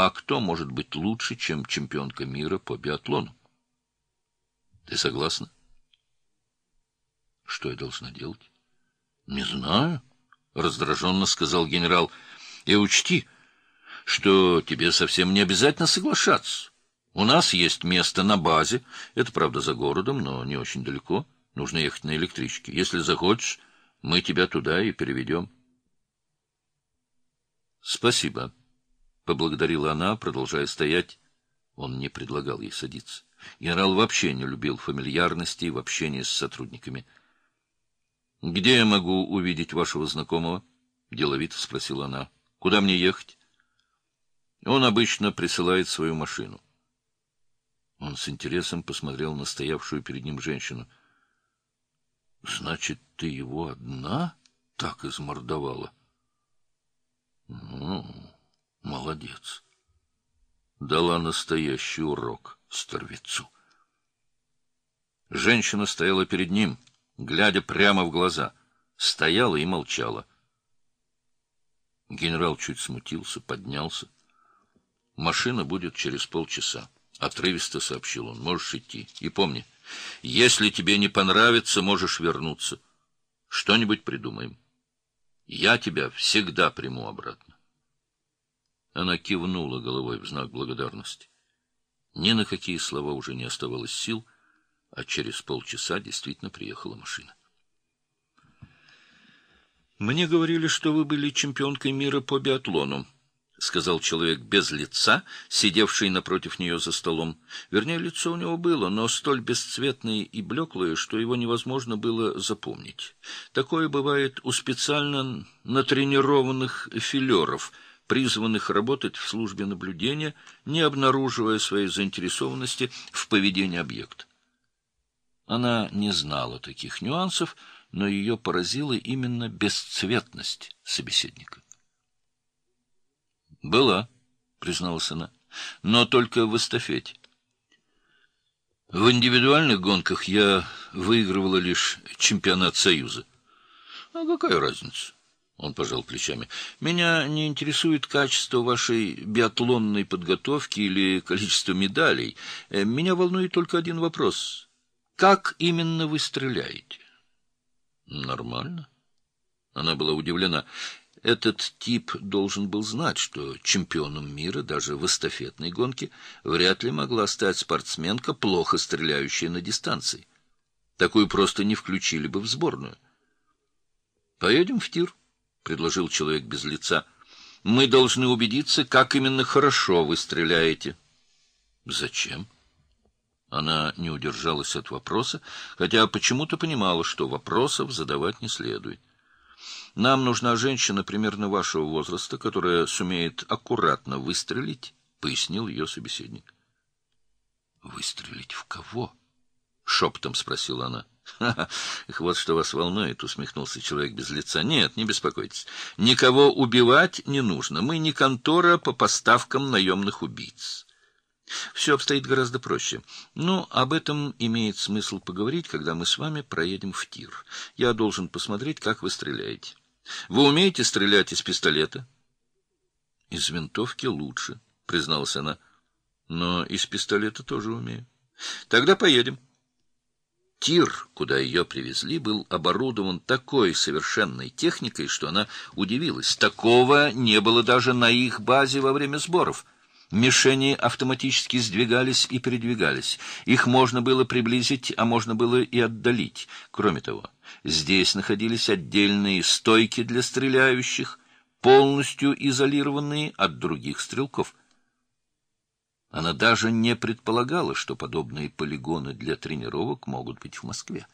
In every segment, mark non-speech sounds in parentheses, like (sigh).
А кто может быть лучше, чем чемпионка мира по биатлону? Ты согласна? Что я должна делать? Не знаю, раздраженно сказал генерал. И учти, что тебе совсем не обязательно соглашаться. У нас есть место на базе. Это, правда, за городом, но не очень далеко. Нужно ехать на электричке. Если захочешь, мы тебя туда и переведем. Спасибо, поблагодарила она, продолжая стоять. Он не предлагал ей садиться. Генерал вообще не любил фамильярности в общении с сотрудниками. Где я могу увидеть вашего знакомого? деловито спросила она. Куда мне ехать? Он обычно присылает свою машину. Он с интересом посмотрел на стоявшую перед ним женщину. — Значит, ты его одна так измордовала? — Ну, молодец. Дала настоящий урок сторвецу. Женщина стояла перед ним, глядя прямо в глаза. Стояла и молчала. Генерал чуть смутился, поднялся. Машина будет через полчаса. — отрывисто сообщил он. — Можешь идти. И помни, если тебе не понравится, можешь вернуться. Что-нибудь придумаем. Я тебя всегда приму обратно. Она кивнула головой в знак благодарности. Ни на какие слова уже не оставалось сил, а через полчаса действительно приехала машина. «Мне говорили, что вы были чемпионкой мира по биатлону», — сказал человек без лица, сидевший напротив нее за столом. Вернее, лицо у него было, но столь бесцветное и блеклое, что его невозможно было запомнить. Такое бывает у специально натренированных филеров, призванных работать в службе наблюдения, не обнаруживая своей заинтересованности в поведении объекта. Она не знала таких нюансов, но ее поразила именно бесцветность собеседника. Была, призналась она, но только в эстафете. В индивидуальных гонках я выигрывала лишь чемпионат Союза. А какая разница? Он пожал плечами. Меня не интересует качество вашей биатлонной подготовки или количество медалей. Э, меня волнует только один вопрос. Как именно вы стреляете? Нормально. Она была удивлена. Этот тип должен был знать, что чемпионом мира даже в эстафетной гонке вряд ли могла стать спортсменка, плохо стреляющая на дистанции. Такую просто не включили бы в сборную. «Поедем в тир», — предложил человек без лица. «Мы должны убедиться, как именно хорошо вы стреляете». «Зачем?» Она не удержалась от вопроса, хотя почему-то понимала, что вопросов задавать не следует. Нам нужна женщина примерно вашего возраста, которая сумеет аккуратно выстрелить, — пояснил ее собеседник. — Выстрелить в кого? — шепотом спросила она. (laughs) «Ха — Вот что вас волнует, — усмехнулся человек без лица. — Нет, не беспокойтесь. Никого убивать не нужно. Мы не контора по поставкам наемных убийц. Все обстоит гораздо проще. Но об этом имеет смысл поговорить, когда мы с вами проедем в тир. Я должен посмотреть, как вы стреляете. Вы умеете стрелять из пистолета? — Из винтовки лучше, — призналась она. — Но из пистолета тоже умею. — Тогда поедем. Тир, куда ее привезли, был оборудован такой совершенной техникой, что она удивилась. Такого не было даже на их базе во время сборов — Мишени автоматически сдвигались и передвигались. Их можно было приблизить, а можно было и отдалить. Кроме того, здесь находились отдельные стойки для стреляющих, полностью изолированные от других стрелков. Она даже не предполагала, что подобные полигоны для тренировок могут быть в Москве.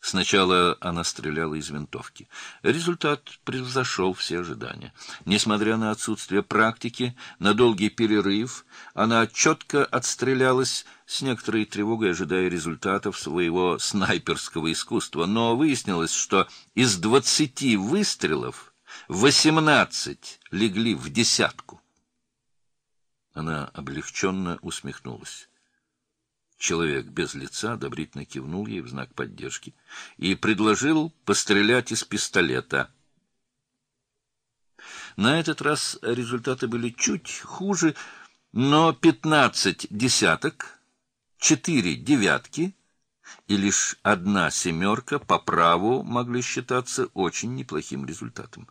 Сначала она стреляла из винтовки. Результат превзошел все ожидания. Несмотря на отсутствие практики, на долгий перерыв, она четко отстрелялась, с некоторой тревогой ожидая результатов своего снайперского искусства. Но выяснилось, что из двадцати выстрелов восемнадцать легли в десятку. Она облегченно усмехнулась. Человек без лица одобрительно кивнул ей в знак поддержки и предложил пострелять из пистолета. На этот раз результаты были чуть хуже, но пятнадцать десяток, четыре девятки и лишь одна семерка по праву могли считаться очень неплохим результатом.